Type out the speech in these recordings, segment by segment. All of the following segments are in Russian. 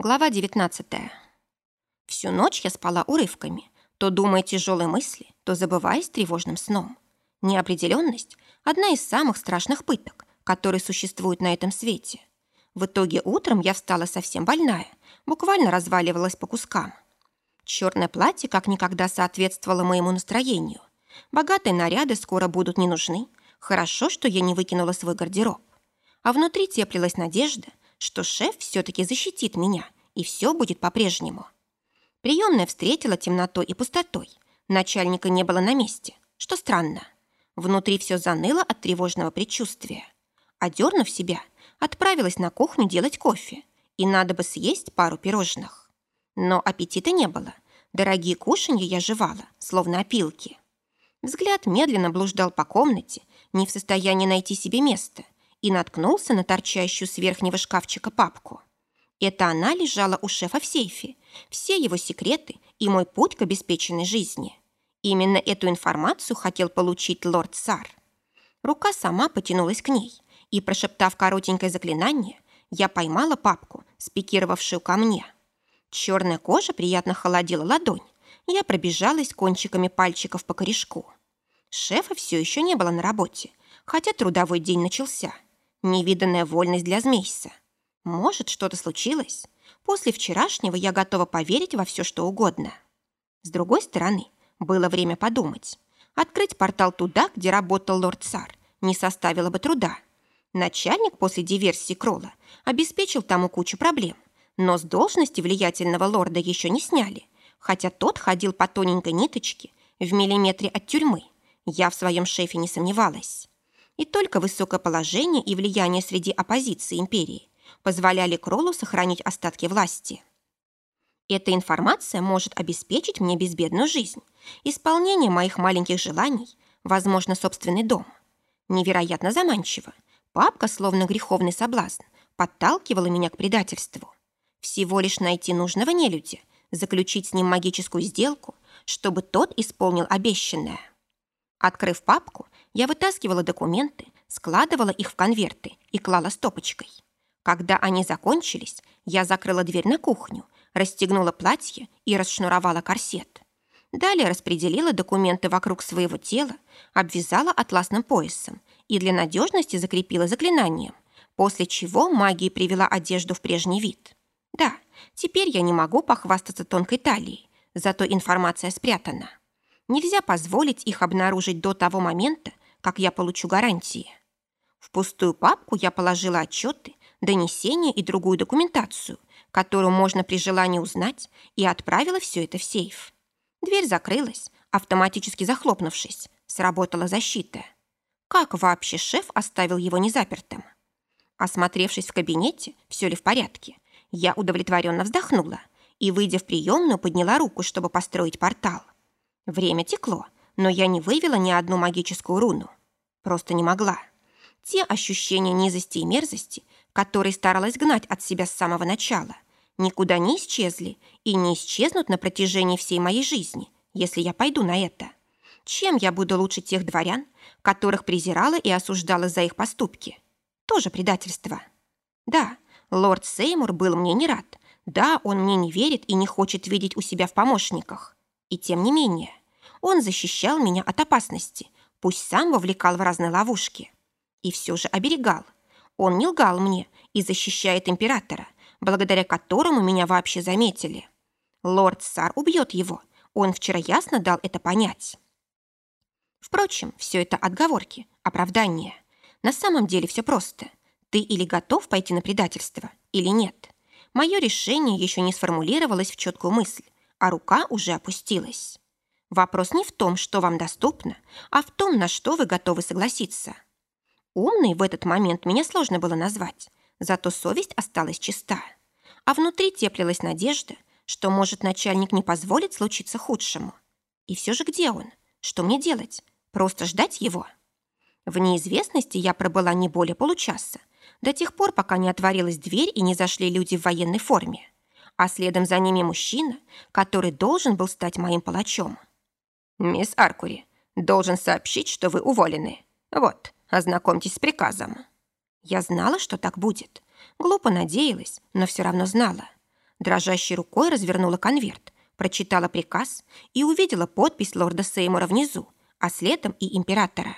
Глава 19. Всю ночь я спала урывками, то думая тяжелые мысли, то забываясь тревожным сном. Неопределенность – одна из самых страшных пыток, которые существуют на этом свете. В итоге утром я встала совсем больная, буквально разваливалась по кускам. Черное платье как никогда соответствовало моему настроению. Богатые наряды скоро будут не нужны. Хорошо, что я не выкинула свой гардероб. А внутри теплилась надежда, что шеф все-таки защитит меня, и все будет по-прежнему. Приемная встретила темнотой и пустотой. Начальника не было на месте, что странно. Внутри все заныло от тревожного предчувствия. Одернув себя, отправилась на кухню делать кофе, и надо бы съесть пару пирожных. Но аппетита не было. Дорогие кушанья я жевала, словно опилки. Взгляд медленно блуждал по комнате, не в состоянии найти себе места – и наткнулся на торчащую с верхнего шкафчика папку. Это она лежала у шефа в сейфе, все его секреты и мой путь к обеспеченной жизни. Именно эту информацию хотел получить лорд Сар. Рука сама потянулась к ней, и, прошептав коротенькое заклинание, я поймала папку, спикировавшую ко мне. Черная кожа приятно холодила ладонь. Я пробежалась кончиками пальчиков по корешку. Шефа все еще не было на работе, хотя трудовой день начался – Невиданная вольность для Змейса. Может, что-то случилось? После вчерашнего я готова поверить во все, что угодно. С другой стороны, было время подумать. Открыть портал туда, где работал лорд Сар, не составило бы труда. Начальник после диверсии Кролла обеспечил тому кучу проблем, но с должности влиятельного лорда еще не сняли, хотя тот ходил по тоненькой ниточке в миллиметре от тюрьмы. Я в своем шефе не сомневалась и только высокое положение и влияние среди оппозиции империи позволяли Кроллу сохранить остатки власти. Эта информация может обеспечить мне безбедную жизнь, исполнение моих маленьких желаний, возможно, собственный дом. Невероятно заманчиво. Папка, словно греховный соблазн, подталкивала меня к предательству. Всего лишь найти нужного нелюдя, заключить с ним магическую сделку, чтобы тот исполнил обещанное. Открыв папку, я вытаскивала документы, складывала их в конверты и клала стопочкой. Когда они закончились, я закрыла дверь на кухню, расстегнула платье и расшнуровала корсет. Далее распределила документы вокруг своего тела, обвязала атласным поясом и для надежности закрепила заклинанием, после чего магия привела одежду в прежний вид. Да, теперь я не могу похвастаться тонкой талией, зато информация спрятана. Нельзя позволить их обнаружить до того момента, как я получу гарантии. В пустую папку я положила отчеты, донесения и другую документацию, которую можно при желании узнать, и отправила все это в сейф. Дверь закрылась, автоматически захлопнувшись, сработала защита. Как вообще шеф оставил его незапертым? Осмотревшись в кабинете, все ли в порядке, я удовлетворенно вздохнула и, выйдя в приемную, подняла руку, чтобы построить портал. Время текло, но я не вывела ни одну магическую руну. Просто не могла. Те ощущения низости и мерзости, которые старалась гнать от себя с самого начала, никуда не исчезли и не исчезнут на протяжении всей моей жизни, если я пойду на это. Чем я буду лучше тех дворян, которых презирала и осуждала за их поступки? Тоже предательство. Да, лорд Сеймур был мне не рад. Да, он мне не верит и не хочет видеть у себя в помощниках. И тем не менее, он защищал меня от опасности, пусть сам вовлекал в разные ловушки. И все же оберегал. Он не лгал мне и защищает императора, благодаря которому меня вообще заметили. Лорд Сар убьет его. Он вчера ясно дал это понять. Впрочем, все это отговорки, оправдания. На самом деле все просто. Ты или готов пойти на предательство, или нет. Мое решение еще не сформулировалось в четкую мысль, а рука уже опустилась. Вопрос не в том, что вам доступно, а в том, на что вы готовы согласиться. Умной в этот момент меня сложно было назвать, зато совесть осталась чиста. А внутри теплилась надежда, что, может, начальник не позволит случиться худшему. И все же где он? Что мне делать? Просто ждать его? В неизвестности я пробыла не более получаса, до тех пор, пока не отворилась дверь и не зашли люди в военной форме, а следом за ними мужчина, который должен был стать моим палачом. «Мисс Аркури, должен сообщить, что вы уволены. Вот, ознакомьтесь с приказом». Я знала, что так будет. Глупо надеялась, но все равно знала. Дрожащей рукой развернула конверт, прочитала приказ и увидела подпись лорда Сеймура внизу, а следом и императора.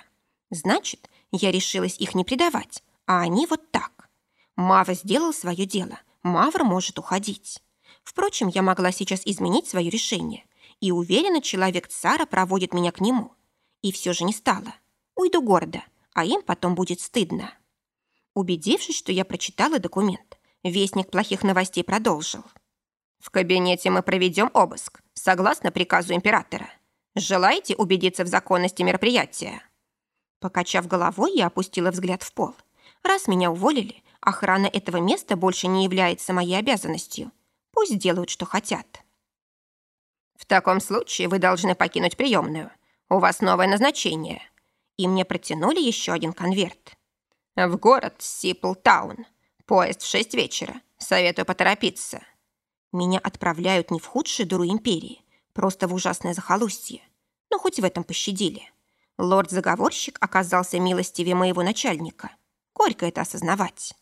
Значит, я решилась их не предавать, а они вот так. Мава сделал свое дело, Мавр может уходить. Впрочем, я могла сейчас изменить свое решение, и уверена, человек цара проводит меня к нему. И все же не стало. Уйду гордо, а им потом будет стыдно. Убедившись, что я прочитала документ, вестник плохих новостей продолжил. В кабинете мы проведем обыск, согласно приказу императора. Желаете убедиться в законности мероприятия? Покачав головой, я опустила взгляд в пол. Раз меня уволили, охрана этого места больше не является моей обязанностью. Пусть делают, что хотят. В таком случае вы должны покинуть приемную. У вас новое назначение. И мне протянули еще один конверт. В город Сиплтаун. Поезд в шесть вечера. Советую поторопиться. Меня отправляют не в худшую дуру империи, просто в ужасное захолустье. Но хоть в этом пощадили. Лорд-заговорщик оказался милостивее моего начальника. Горько это осознавать.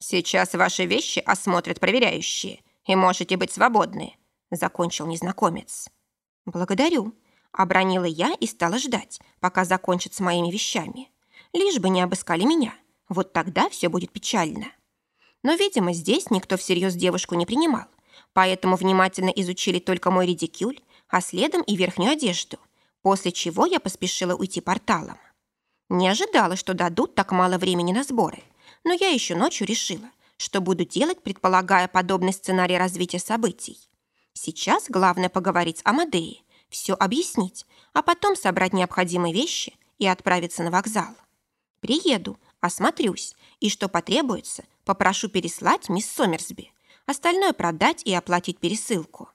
«Сейчас ваши вещи осмотрят проверяющие, и можете быть свободны», — закончил незнакомец. «Благодарю», — обронила я и стала ждать, пока закончат с моими вещами. Лишь бы не обыскали меня, вот тогда все будет печально. Но, видимо, здесь никто всерьез девушку не принимал, поэтому внимательно изучили только мой редикюль, а следом и верхнюю одежду, после чего я поспешила уйти порталом. Не ожидала, что дадут так мало времени на сборы, но я еще ночью решила, что буду делать, предполагая подобный сценарий развития событий. Сейчас главное поговорить с Амадеей, все объяснить, а потом собрать необходимые вещи и отправиться на вокзал. Приеду, осмотрюсь, и что потребуется, попрошу переслать мисс Сомерсби, остальное продать и оплатить пересылку.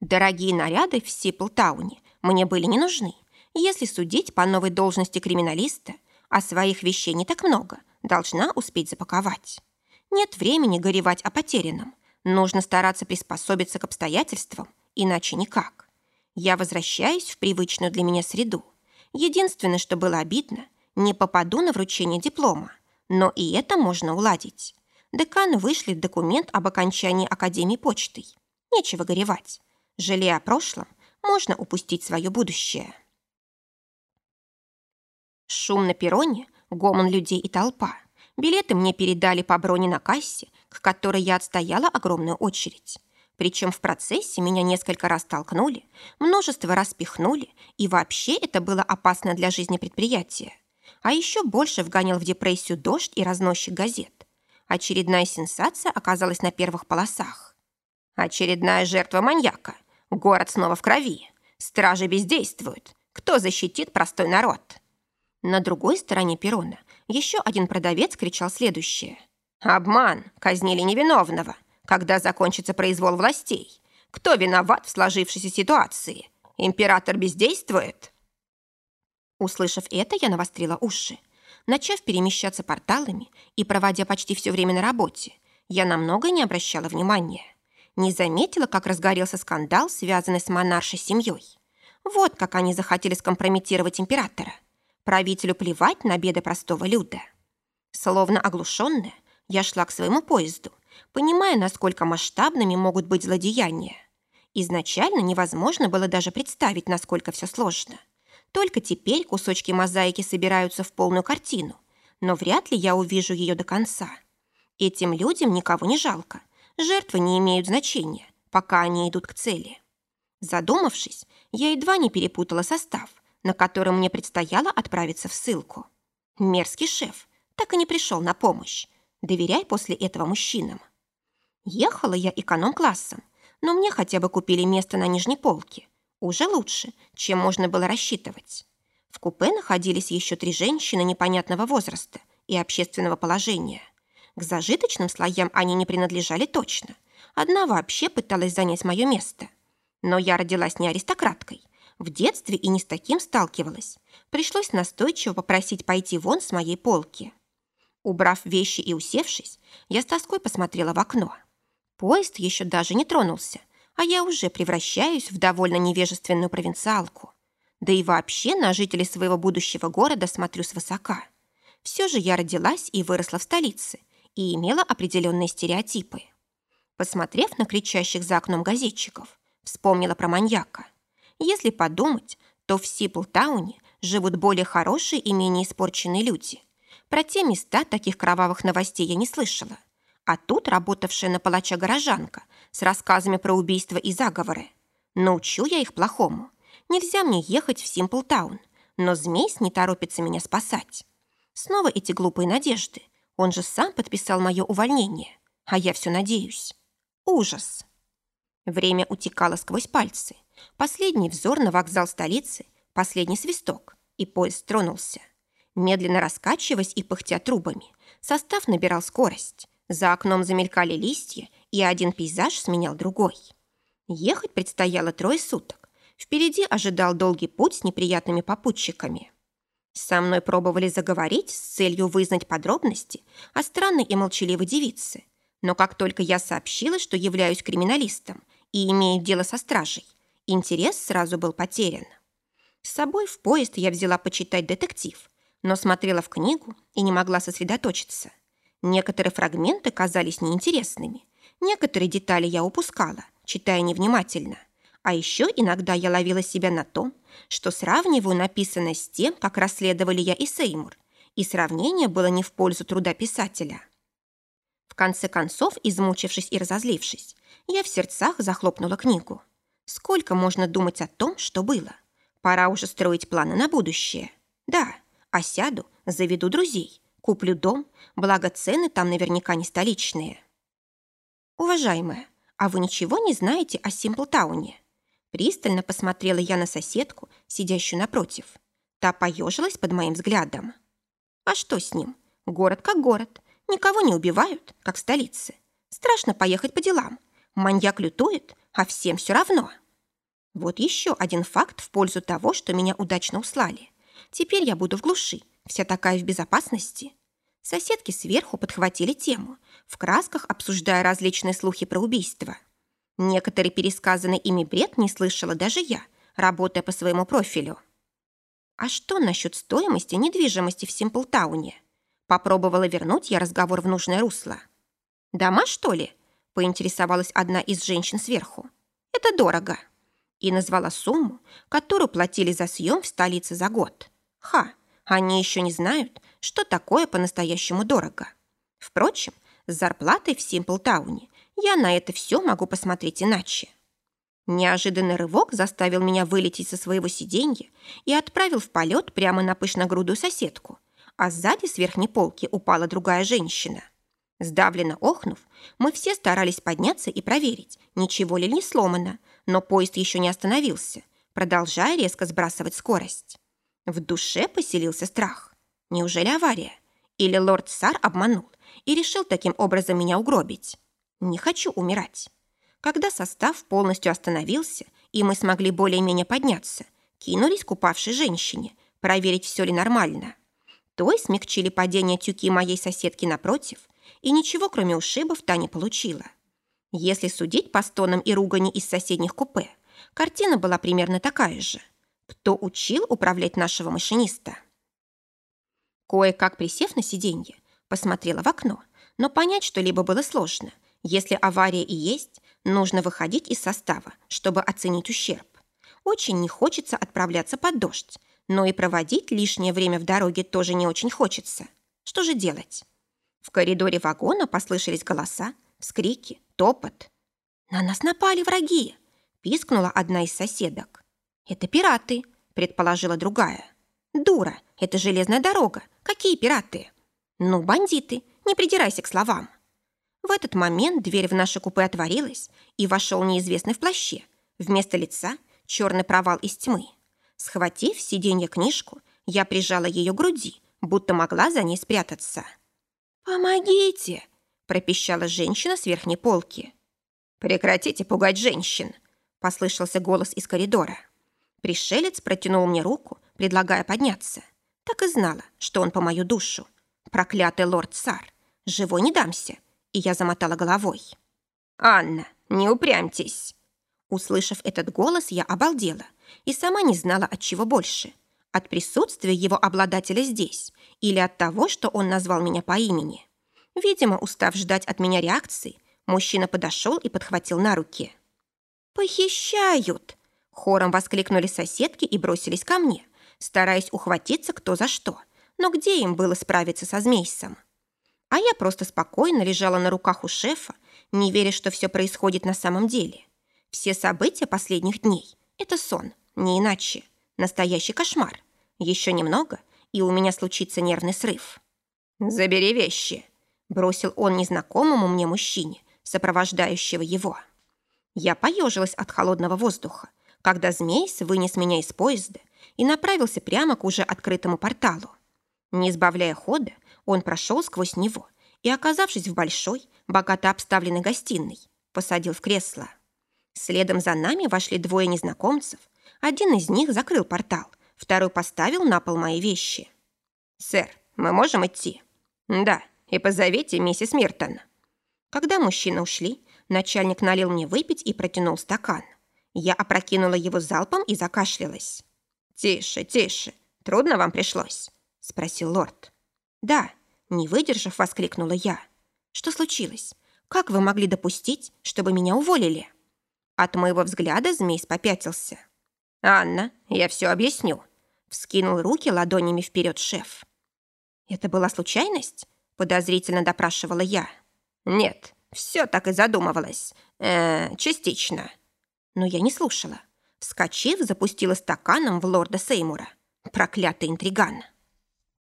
Дорогие наряды в Сиплтауне мне были не нужны. Если судить по новой должности криминалиста, а своих вещей не так много, должна успеть запаковать. Нет времени горевать о потерянном. Нужно стараться приспособиться к обстоятельствам, иначе никак. Я возвращаюсь в привычную для меня среду. Единственное, что было обидно, не попаду на вручение диплома, но и это можно уладить. Декан вышлет документ об окончании Академии почтой. Нечего горевать. Жалея о прошлом, можно упустить свое будущее. Шум на перроне, гомон людей и толпа. Билеты мне передали по броне на кассе, к которой я отстояла огромную очередь. Причем в процессе меня несколько раз толкнули, множество раз пихнули, и вообще это было опасно для жизни предприятия. А еще больше вгонял в депрессию дождь и разносчик газет. Очередная сенсация оказалась на первых полосах. Очередная жертва маньяка. Город снова в крови. Стражи бездействуют. Кто защитит простой народ? На другой стороне перрона еще один продавец кричал следующее. «Обман! Казнили невиновного! Когда закончится произвол властей? Кто виноват в сложившейся ситуации? Император бездействует?» Услышав это, я навострила уши. Начав перемещаться порталами и проводя почти все время на работе, я на многое не обращала внимания. Не заметила, как разгорелся скандал, связанный с монаршей семьей. Вот как они захотели скомпрометировать императора. Правителю плевать на беды простого люда. Словно оглушенная, я шла к своему поезду, понимая, насколько масштабными могут быть злодеяния. Изначально невозможно было даже представить, насколько все сложно – только теперь кусочки мозаики собираются в полную картину, но вряд ли я увижу ее до конца. Этим людям никого не жалко. Жертвы не имеют значения, пока они идут к цели. Задумавшись, я едва не перепутала состав, на котором мне предстояло отправиться в ссылку. Мерзкий шеф так и не пришел на помощь. Доверяй после этого мужчинам. Ехала я эконом-классом, но мне хотя бы купили место на нижней полке, уже лучше, чем можно было рассчитывать. В купе находились еще три женщины непонятного возраста и общественного положения. К зажиточным слоям они не принадлежали точно. Одна вообще пыталась занять мое место. Но я родилась не аристократкой. В детстве и не с таким сталкивалась. Пришлось настойчиво попросить пойти вон с моей полки. Убрав вещи и усевшись, я с тоской посмотрела в окно. Поезд еще даже не тронулся, а я уже превращаюсь в довольно невежественную провинциалку. Да и вообще на жителей своего будущего города смотрю свысока. Все же я родилась и выросла в столице и имела определенные стереотипы. Посмотрев на кричащих за окном газетчиков, вспомнила про маньяка. Если подумать, то в Сиплтауне живут более хорошие и менее испорченные люди. Про те места таких кровавых новостей я не слышала. А тут работавшая на палача горожанка с рассказами про убийства и заговоры. Научу я их плохому. Нельзя мне ехать в Симплтаун, но Змейс не торопится меня спасать. Снова эти глупые надежды. Он же сам подписал мое увольнение, а я все надеюсь. Ужас. Время утекало сквозь пальцы. Последний взор на вокзал столицы, последний свисток, и поезд тронулся. Медленно раскачиваясь и пыхтя трубами, состав набирал скорость. За окном замелькали листья, и один пейзаж сменял другой. Ехать предстояло трое суток. Впереди ожидал долгий путь с неприятными попутчиками. Со мной пробовали заговорить с целью вызнать подробности о странной и молчаливой девице. Но как только я сообщила, что являюсь криминалистом и имею дело со стражей, интерес сразу был потерян. С собой в поезд я взяла почитать детектив, но смотрела в книгу и не могла сосредоточиться. Некоторые фрагменты казались неинтересными. Некоторые детали я упускала, читая невнимательно. А еще иногда я ловила себя на том, что сравниваю написанное с тем, как расследовали я и Сеймур, и сравнение было не в пользу труда писателя. В конце концов, измучившись и разозлившись, я в сердцах захлопнула книгу. Сколько можно думать о том, что было? Пора уже строить планы на будущее. Да, осяду, заведу друзей, Куплю дом, благо цены там наверняка не столичные. Уважаемая, а вы ничего не знаете о Симплтауне? Пристально посмотрела я на соседку, сидящую напротив. Та поежилась под моим взглядом. А что с ним? Город как город. Никого не убивают, как в столице. Страшно поехать по делам. Маньяк лютует, а всем все равно. Вот еще один факт в пользу того, что меня удачно услали. Теперь я буду в глуши, вся такая в безопасности. Соседки сверху подхватили тему, в красках обсуждая различные слухи про убийство. Некоторый пересказанный ими бред не слышала даже я, работая по своему профилю. А что насчет стоимости недвижимости в Симплтауне? Попробовала вернуть я разговор в нужное русло. «Дома, что ли?» – поинтересовалась одна из женщин сверху. «Это дорого». И назвала сумму, которую платили за съем в столице за год. Ха, они еще не знают, что такое по-настоящему дорого. Впрочем, с зарплатой в Симплтауне я на это все могу посмотреть иначе. Неожиданный рывок заставил меня вылететь со своего сиденья и отправил в полет прямо на пышногрудую соседку, а сзади с верхней полки упала другая женщина. Сдавленно охнув, мы все старались подняться и проверить, ничего ли не сломано, но поезд еще не остановился, продолжая резко сбрасывать скорость. В душе поселился страх. Неужели авария? Или лорд Сар обманул и решил таким образом меня угробить? Не хочу умирать. Когда состав полностью остановился, и мы смогли более-менее подняться, кинулись к упавшей женщине, проверить, все ли нормально. Той смягчили падение тюки моей соседки напротив, и ничего, кроме ушибов, та не получила. Если судить по стонам и ругани из соседних купе, картина была примерно такая же – кто учил управлять нашего машиниста. Кое-как присев на сиденье, посмотрела в окно, но понять что-либо было сложно. Если авария и есть, нужно выходить из состава, чтобы оценить ущерб. Очень не хочется отправляться под дождь, но и проводить лишнее время в дороге тоже не очень хочется. Что же делать? В коридоре вагона послышались голоса, вскрики, топот. «На нас напали враги!» – пискнула одна из соседок. «Это пираты», — предположила другая. «Дура, это железная дорога. Какие пираты?» «Ну, бандиты, не придирайся к словам». В этот момент дверь в наше купе отворилась, и вошел неизвестный в плаще. Вместо лица черный провал из тьмы. Схватив с сиденья книжку, я прижала ее к груди, будто могла за ней спрятаться. «Помогите!» – пропищала женщина с верхней полки. «Прекратите пугать женщин!» – послышался голос из коридора. Пришелец протянул мне руку, предлагая подняться. Так и знала, что он по мою душу. Проклятый лорд Сар. Живой не дамся. И я замотала головой. «Анна, не упрямьтесь!» Услышав этот голос, я обалдела и сама не знала, от чего больше. От присутствия его обладателя здесь или от того, что он назвал меня по имени. Видимо, устав ждать от меня реакции, Мужчина подошел и подхватил на руки. «Похищают!» Хором воскликнули соседки и бросились ко мне, стараясь ухватиться кто за что. Но где им было справиться со змейсом? А я просто спокойно лежала на руках у шефа, не веря, что все происходит на самом деле. Все события последних дней — это сон, не иначе. Настоящий кошмар. Еще немного, и у меня случится нервный срыв. «Забери вещи», — бросил он незнакомому мне мужчине, сопровождающего его. Я поежилась от холодного воздуха, когда змей вынес меня из поезда и направился прямо к уже открытому порталу. Не избавляя хода, он прошел сквозь него и, оказавшись в большой, богато обставленной гостиной, посадил в кресло. Следом за нами вошли двое незнакомцев. Один из них закрыл портал, второй поставил на пол мои вещи. «Сэр, мы можем идти?» «Да, и позовите миссис Миртон». Когда мужчины ушли, начальник налил мне выпить и протянул стакан. Я опрокинула его залпом и закашлялась. «Тише, тише. Трудно вам пришлось?» — спросил лорд. «Да», — не выдержав, воскликнула я. «Что случилось? Как вы могли допустить, чтобы меня уволили?» От моего взгляда змей попятился. «Анна, я все объясню», — вскинул руки ладонями вперед шеф. «Это была случайность?» — подозрительно допрашивала я. «Нет, все так и задумывалось. Э, частично». Но я не слушала. Вскочив, запустила стаканом в лорда Сеймура. Проклятый интриган.